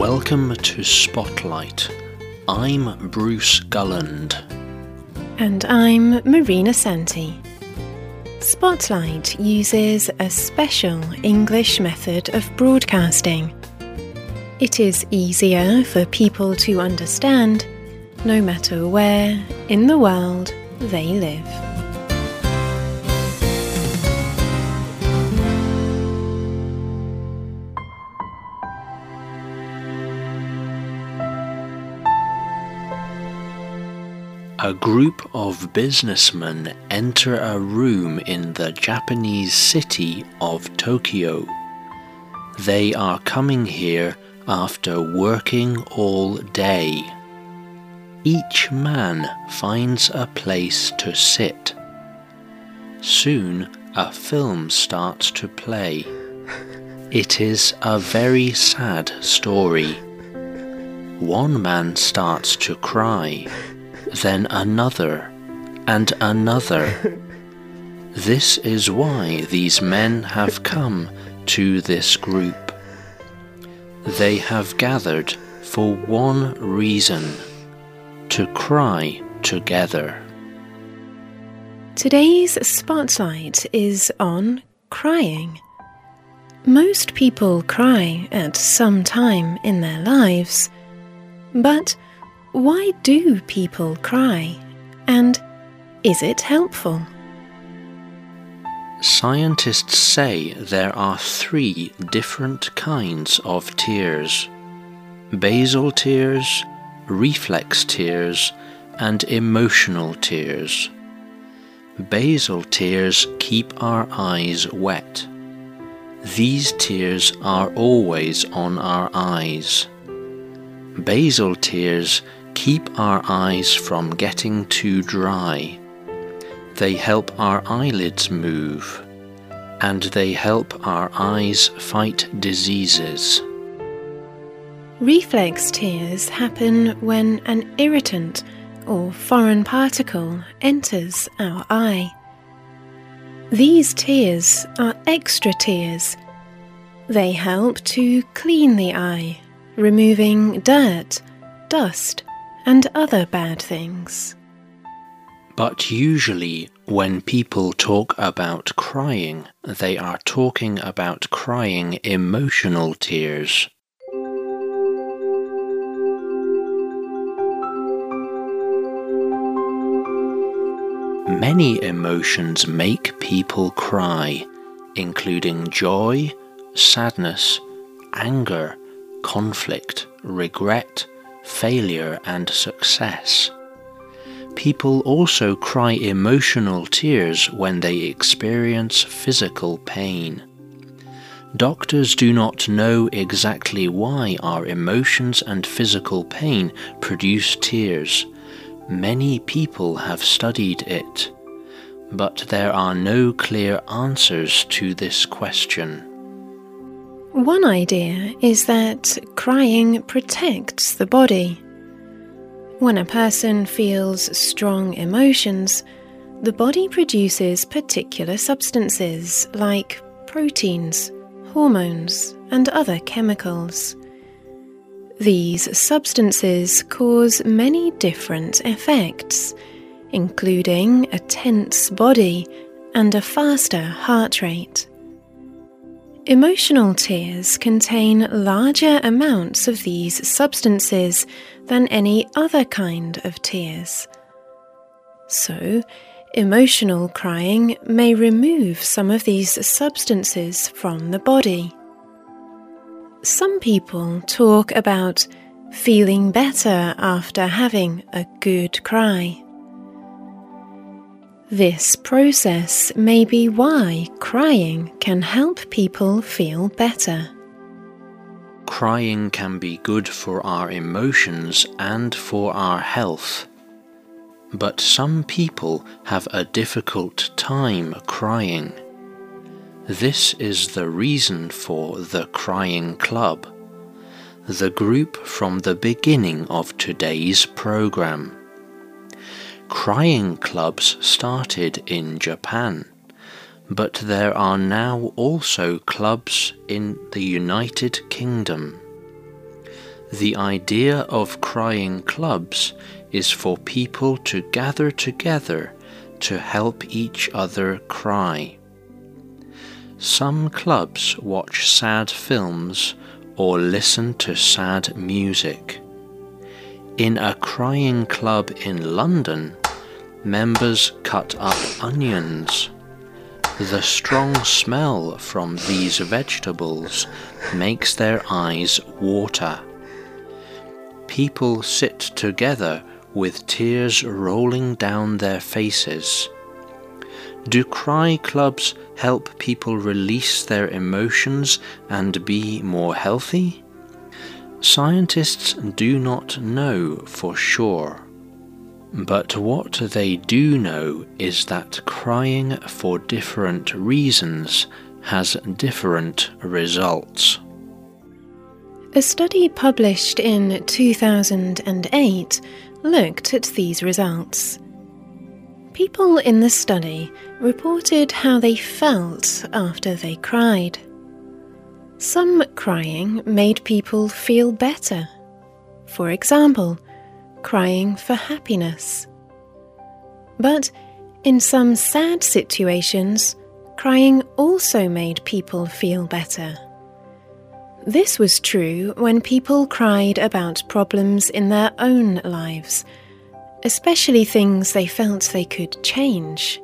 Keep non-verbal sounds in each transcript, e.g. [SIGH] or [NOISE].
Welcome to Spotlight. I'm Bruce Gulland. And I'm Marina Santee. Spotlight uses a special English method of broadcasting. It is easier for people to understand no matter where in the world they live. A group of businessmen enter a room in the Japanese city of Tokyo. They are coming here after working all day. Each man finds a place to sit. Soon a film starts to play. It is a very sad story. One man starts to cry then another, and another. [LAUGHS] This is why these men have come to this group. They have gathered for one reason to cry together. Today's spotlight is on crying. Most people cry at some time in their lives, but why do people cry? And is it helpful? Scientists say there are three different kinds of tears basal tears, reflex tears, and emotional tears. Basal tears keep our eyes wet. These tears are always on our eyes. Basal tears keep our eyes from getting too dry. They help our eyelids move, and they help our eyes fight diseases. Reflex tears happen when an irritant or foreign particle enters our eye. These tears are extra tears. They help to clean the eye, removing dirt, dust, and other bad things. But usually, when people talk about crying, they are talking about crying emotional tears. Many emotions make people cry, including joy, sadness, anger, conflict, regret, failure, and success. People also cry emotional tears when they experience physical pain. Doctors do not know exactly why our emotions and physical pain produce tears. Many people have studied it, but there are no clear answers to this question. One idea is that crying protects the body. When a person feels strong emotions, the body produces particular substances like proteins, hormones, and other chemicals. These substances cause many different effects, including a tense body and a faster heart rate. Emotional tears contain larger amounts of these substances than any other kind of tears. So, emotional crying may remove some of these substances from the body. Some people talk about feeling better after having a good cry. This process may be why crying can help people feel better. Crying can be good for our emotions and for our health. But some people have a difficult time crying. This is the reason for the Crying Club, the group from the beginning of today's program crying clubs started in Japan, but there are now also clubs in the United Kingdom. The idea of crying clubs is for people to gather together to help each other cry. Some clubs watch sad films or listen to sad music. In a crying club in London, members cut up onions. The strong smell from these vegetables makes their eyes water. People sit together with tears rolling down their faces. Do cry clubs help people release their emotions and be more healthy? Scientists do not know for sure. But what they do know is that crying for different reasons has different results. A study published in 2008 looked at these results. People in the study reported how they felt after they cried. Some crying made people feel better. For example, crying for happiness. But in some sad situations, crying also made people feel better. This was true when people cried about problems in their own lives, especially things they felt they could change.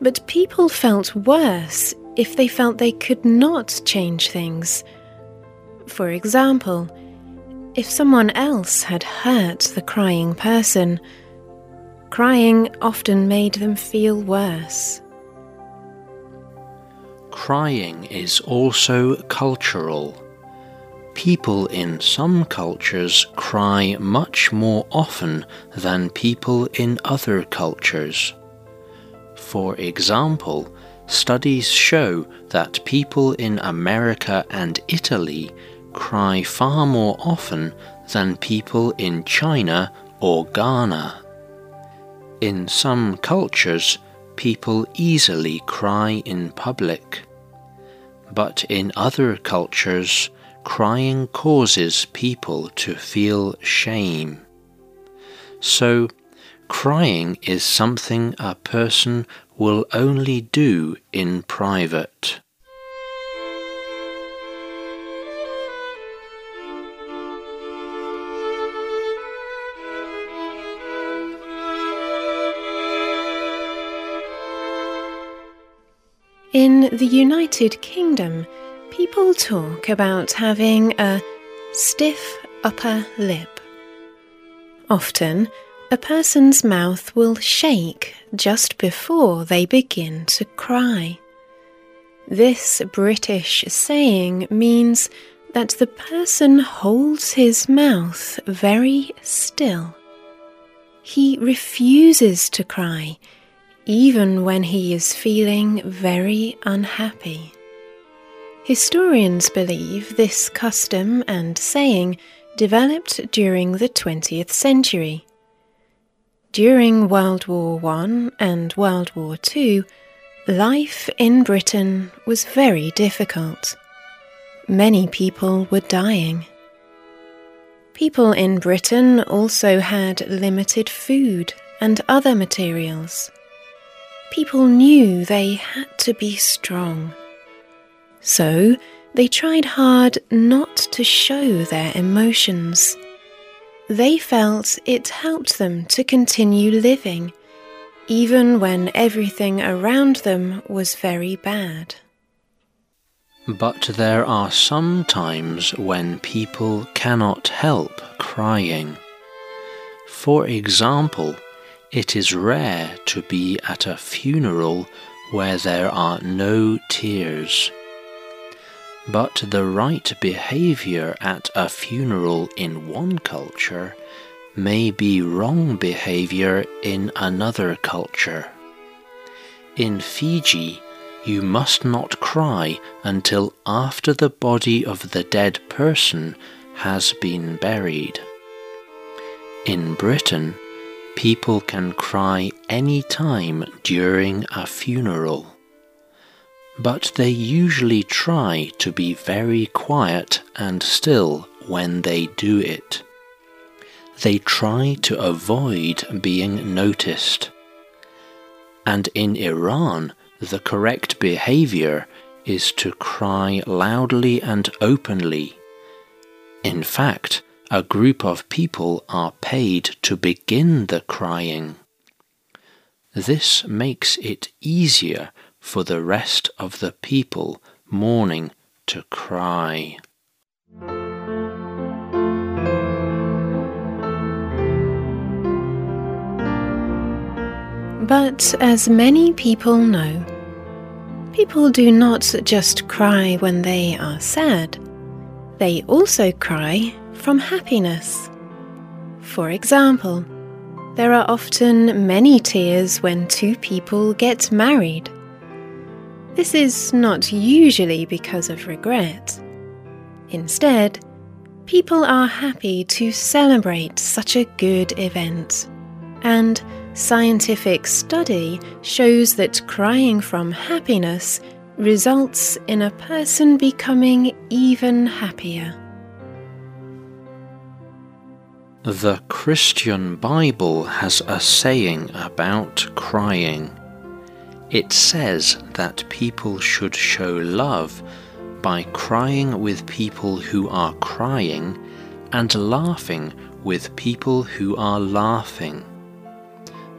But people felt worse if they felt they could not change things. For example, if someone else had hurt the crying person, crying often made them feel worse. Crying is also cultural. People in some cultures cry much more often than people in other cultures. For example, studies show that people in America and Italy cry far more often than people in China or Ghana. In some cultures, people easily cry in public. But in other cultures, crying causes people to feel shame. So, crying is something a person will only do in private. In the United Kingdom, people talk about having a stiff upper lip. Often, a person's mouth will shake just before they begin to cry. This British saying means that the person holds his mouth very still. He refuses to cry even when he is feeling very unhappy. Historians believe this custom and saying developed during the 20th century. During World War I and World War II, life in Britain was very difficult. Many people were dying. People in Britain also had limited food and other materials people knew they had to be strong. So they tried hard not to show their emotions. They felt it helped them to continue living, even when everything around them was very bad. But there are some times when people cannot help crying. For example, it is rare to be at a funeral where there are no tears. But the right behavior at a funeral in one culture may be wrong behavior in another culture. In Fiji, you must not cry until after the body of the dead person has been buried. In Britain, People can cry any time during a funeral. But they usually try to be very quiet and still when they do it. They try to avoid being noticed. And in Iran, the correct behavior is to cry loudly and openly. In fact, a group of people are paid to begin the crying. This makes it easier for the rest of the people mourning to cry. But as many people know, people do not just cry when they are sad, they also cry from happiness. For example, there are often many tears when two people get married. This is not usually because of regret. Instead, people are happy to celebrate such a good event. And Scientific study shows that crying from happiness results in a person becoming even happier. The Christian Bible has a saying about crying. It says that people should show love by crying with people who are crying and laughing with people who are laughing.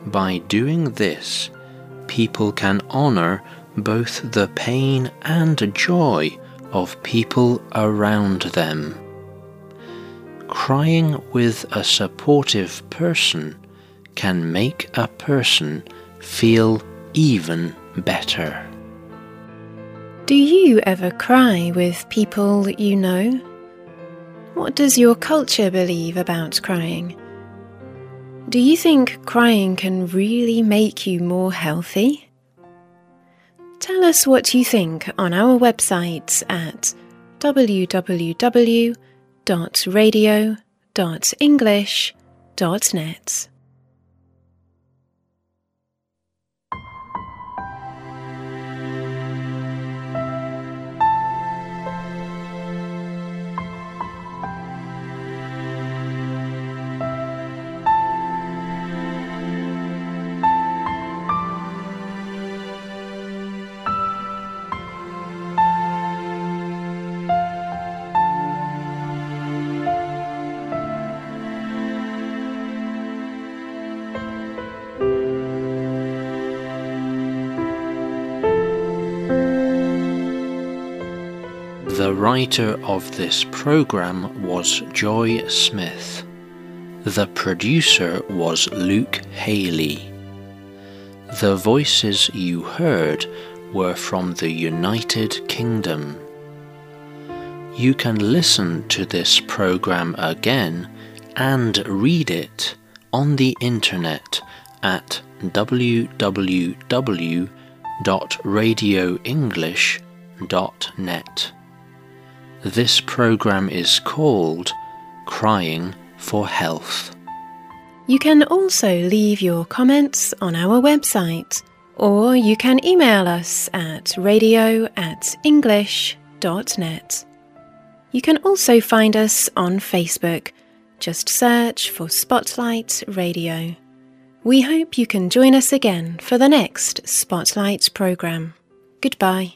By doing this, people can honor both the pain and joy of people around them. Crying with a supportive person can make a person feel even better. Do you ever cry with people you know? What does your culture believe about crying? Do you think crying can really make you more healthy? Tell us what you think on our website at www.radio.english.net. writer of this program was Joy Smith. The producer was Luke Haley. The voices you heard were from the United Kingdom. You can listen to this program again and read it on the internet at www.radioenglish.net. This program is called Crying for Health. You can also leave your comments on our website, or you can email us at radio at english.net. You can also find us on Facebook. Just search for Spotlight Radio. We hope you can join us again for the next Spotlight program. Goodbye.